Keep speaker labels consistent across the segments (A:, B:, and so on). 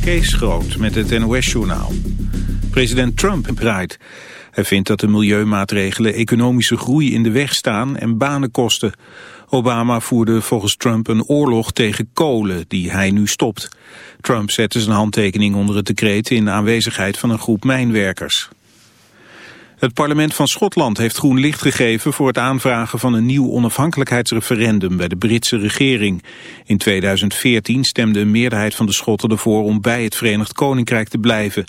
A: Kees Groot met het NOS-journaal. President Trump praait. Hij vindt dat de milieumaatregelen economische groei in de weg staan en banen kosten. Obama voerde volgens Trump een oorlog tegen kolen die hij nu stopt. Trump zette zijn handtekening onder het decreet in aanwezigheid van een groep mijnwerkers. Het parlement van Schotland heeft groen licht gegeven voor het aanvragen van een nieuw onafhankelijkheidsreferendum bij de Britse regering. In 2014 stemde een meerderheid van de Schotten ervoor om bij het Verenigd Koninkrijk te blijven.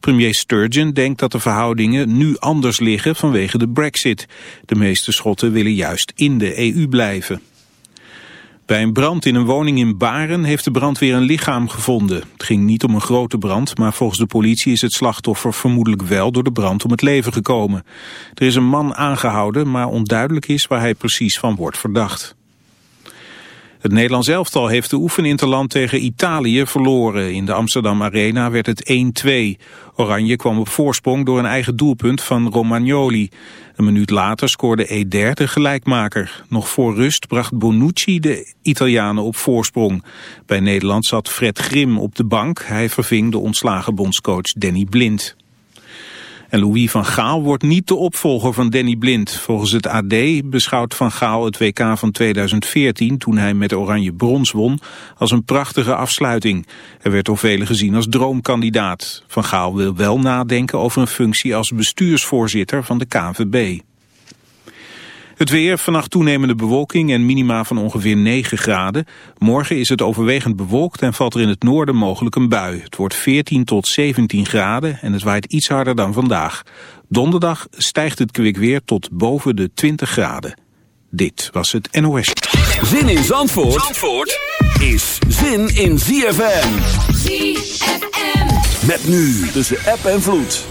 A: Premier Sturgeon denkt dat de verhoudingen nu anders liggen vanwege de brexit. De meeste Schotten willen juist in de EU blijven. Bij een brand in een woning in Baren heeft de brandweer een lichaam gevonden. Het ging niet om een grote brand, maar volgens de politie is het slachtoffer vermoedelijk wel door de brand om het leven gekomen. Er is een man aangehouden, maar onduidelijk is waar hij precies van wordt verdacht. Het Nederlands elftal heeft de oefeninterland tegen Italië verloren. In de Amsterdam Arena werd het 1-2. Oranje kwam op voorsprong door een eigen doelpunt van Romagnoli. Een minuut later scoorde Eder de gelijkmaker. Nog voor rust bracht Bonucci de Italianen op voorsprong. Bij Nederland zat Fred Grim op de bank. Hij verving de ontslagen bondscoach Danny Blind. En Louis van Gaal wordt niet de opvolger van Danny Blind. Volgens het AD beschouwt van Gaal het WK van 2014, toen hij met Oranje brons won, als een prachtige afsluiting. Hij werd door velen gezien als droomkandidaat. Van Gaal wil wel nadenken over een functie als bestuursvoorzitter van de KNVB. Het weer, vannacht toenemende bewolking en minima van ongeveer 9 graden. Morgen is het overwegend bewolkt en valt er in het noorden mogelijk een bui. Het wordt 14 tot 17 graden en het waait iets harder dan vandaag. Donderdag stijgt het kwik weer tot boven de 20 graden. Dit was het NOS.
B: Zin in Zandvoort, Zandvoort is zin in ZFM. ZFM. Met nu tussen app en vloed.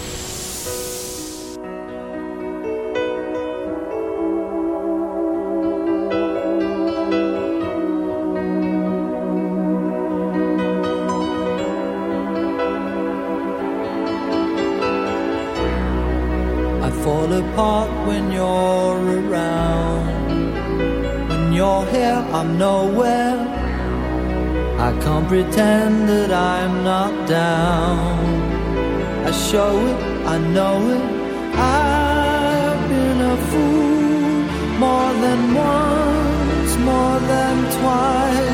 C: I'm nowhere. I can't pretend that I'm not down. I show it, I know it. I've been a fool more than once, more than twice.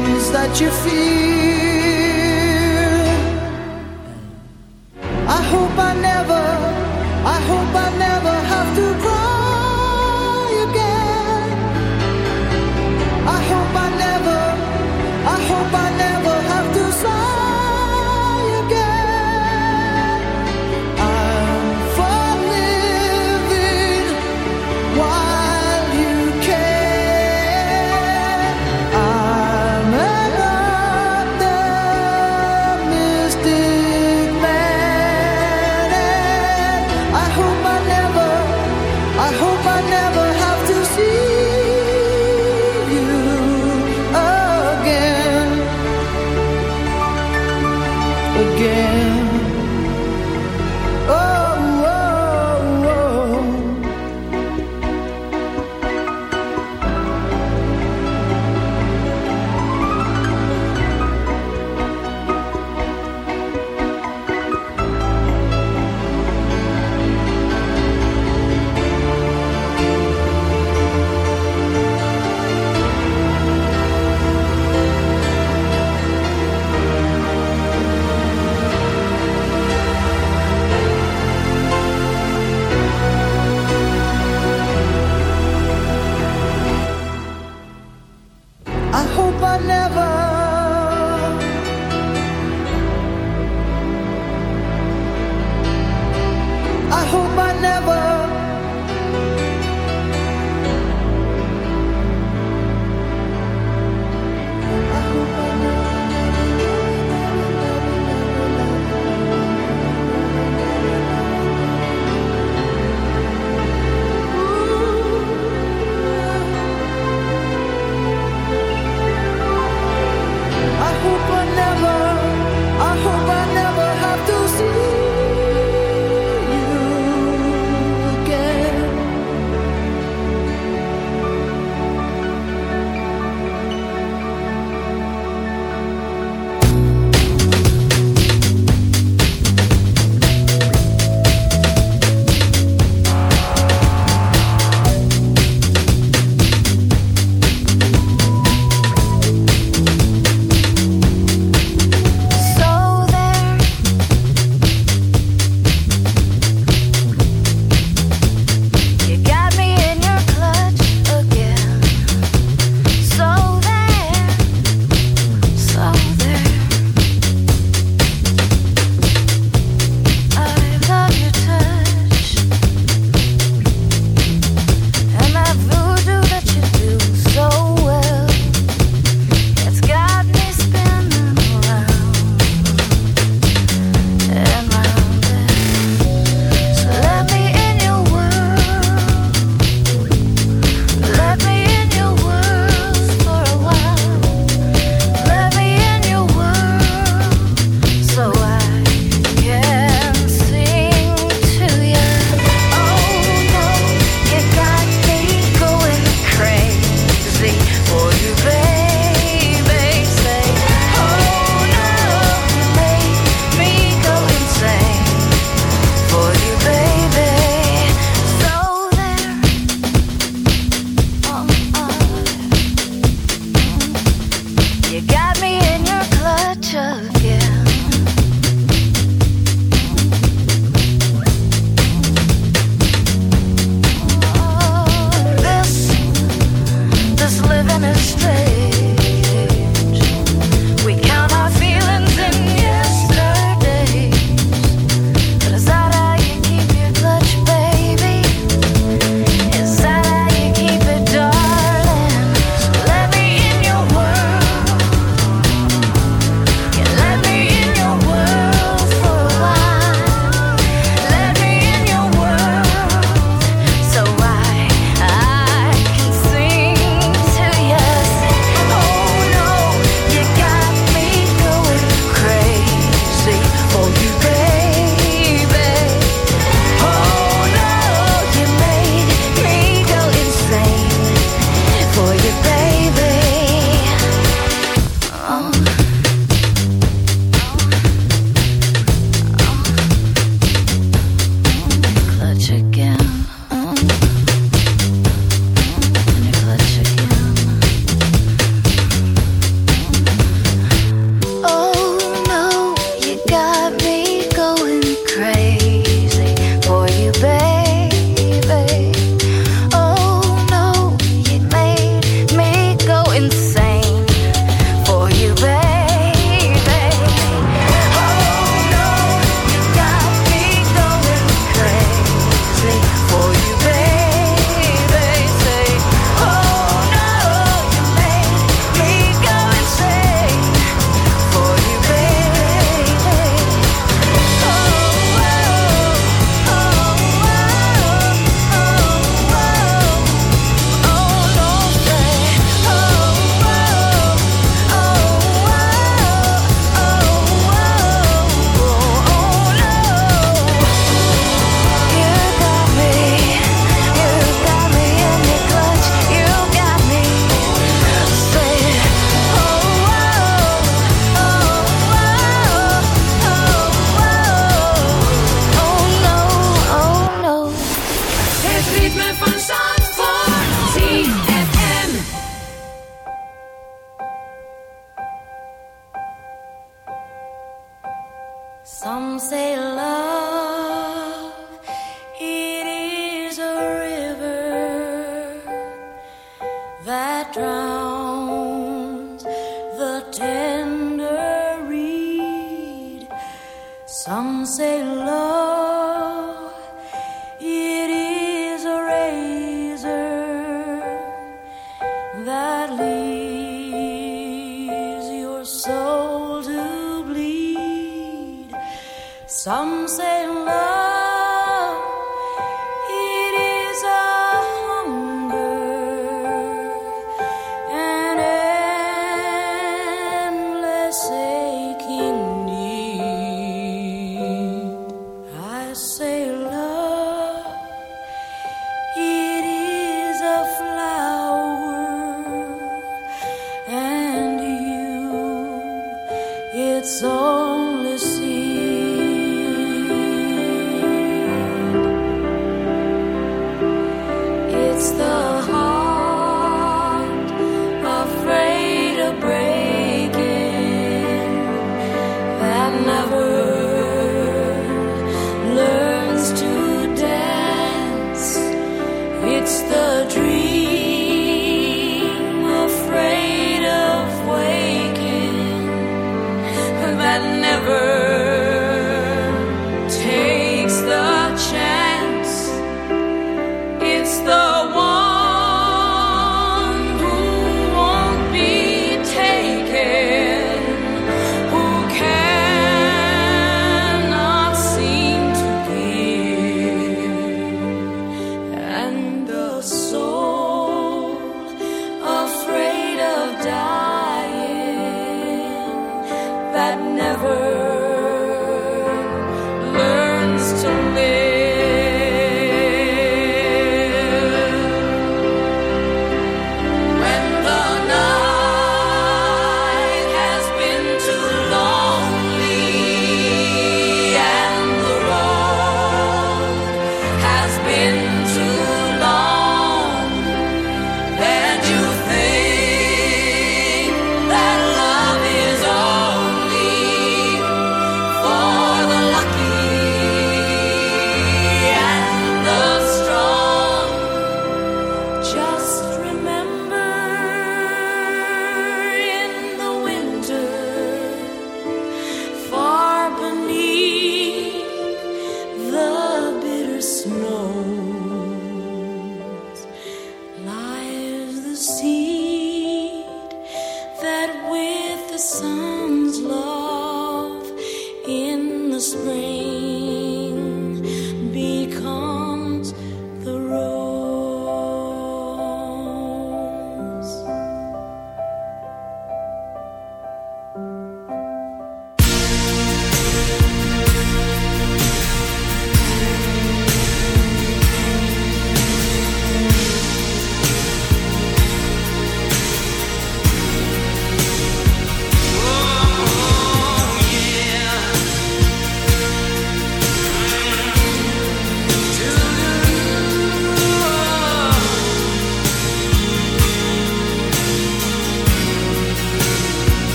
C: that you feel. I hope I never, I hope I never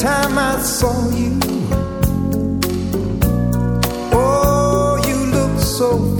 D: time
E: I saw you, oh, you looked so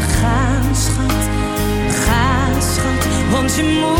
F: gaan, schat. Ga, schat, want je moet.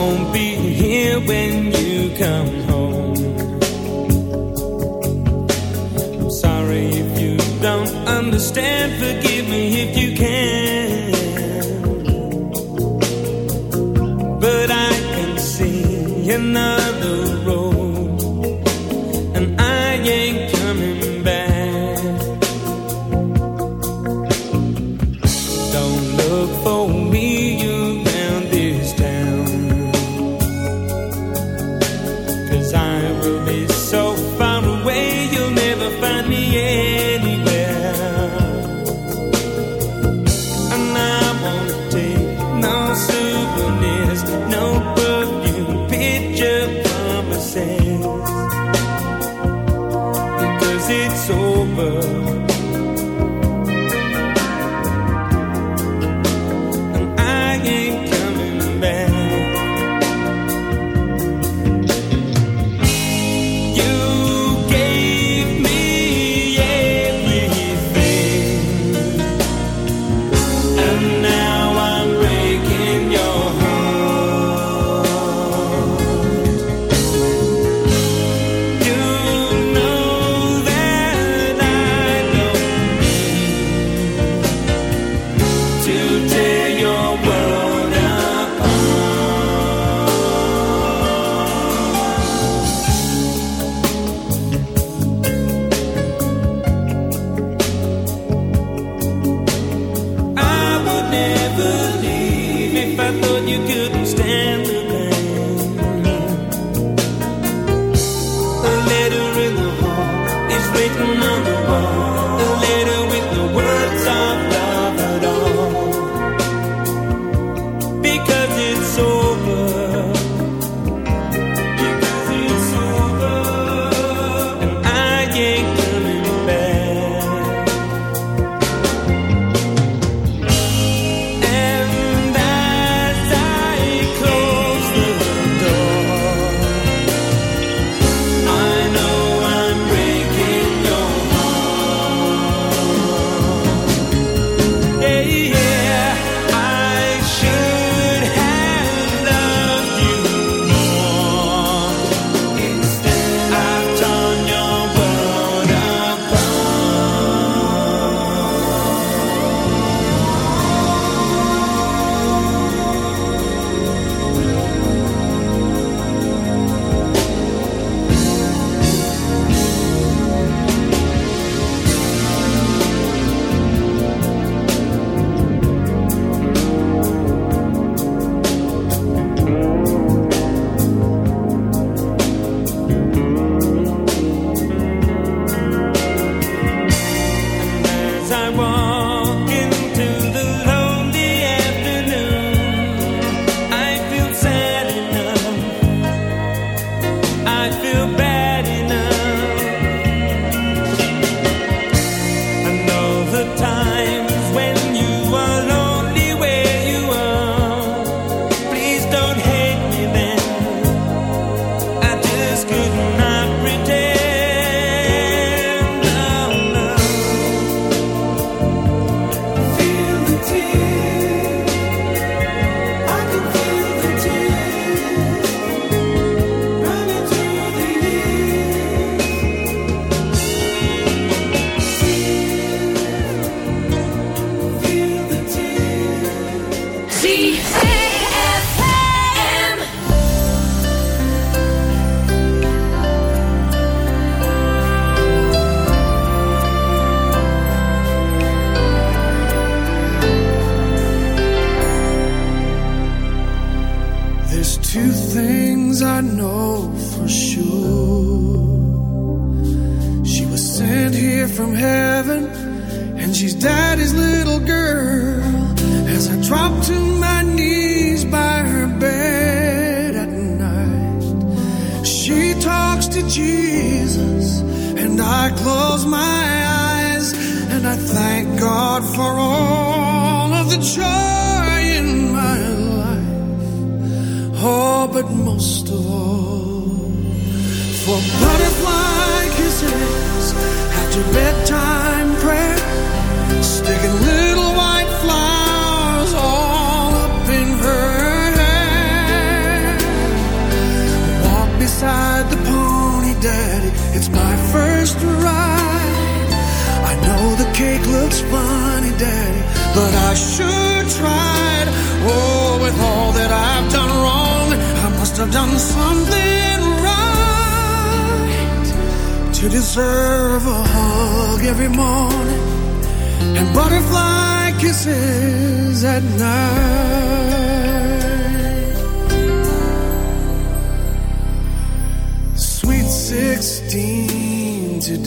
G: won't be here when you come home. I'm sorry if you don't understand. Forgive me if you
H: can't.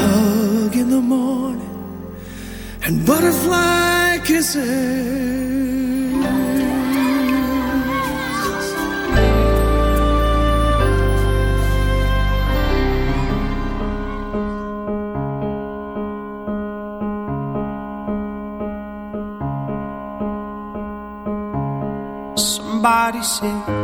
H: hug in the morning and butterfly kisses.
I: Somebody said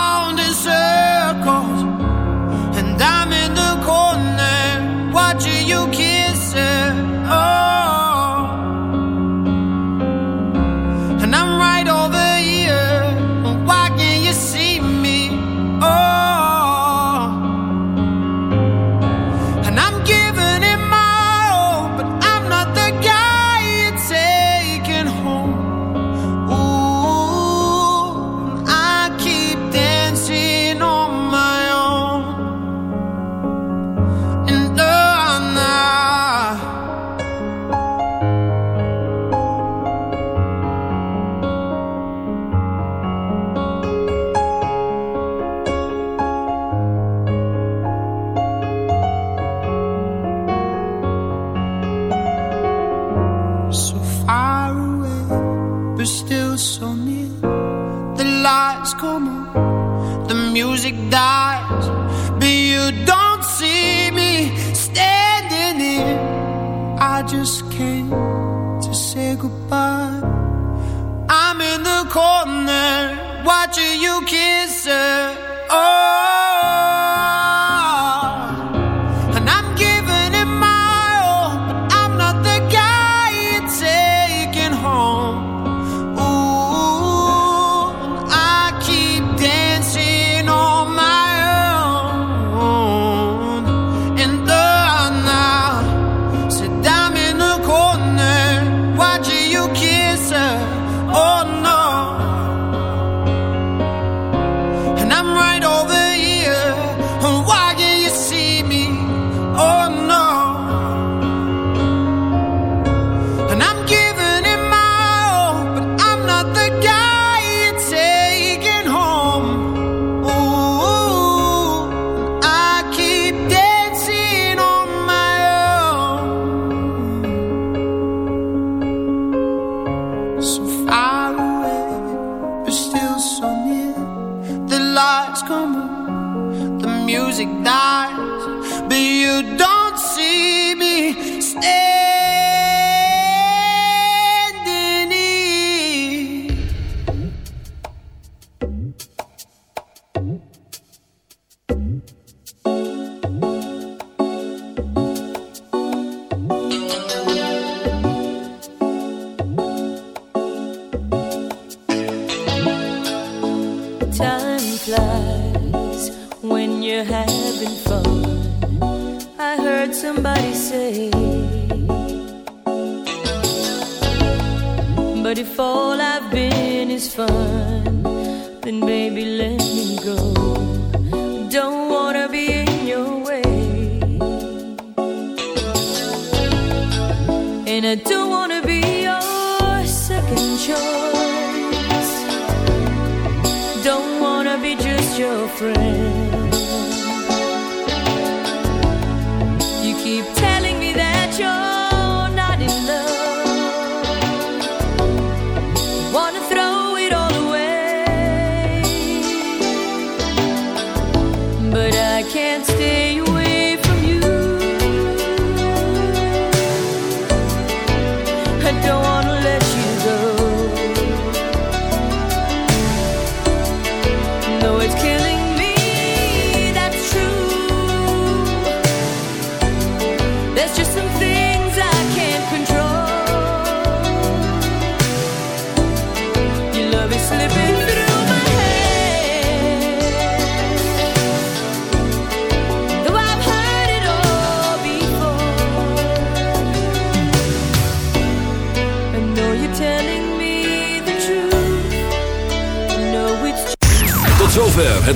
F: die if all I've been is fun.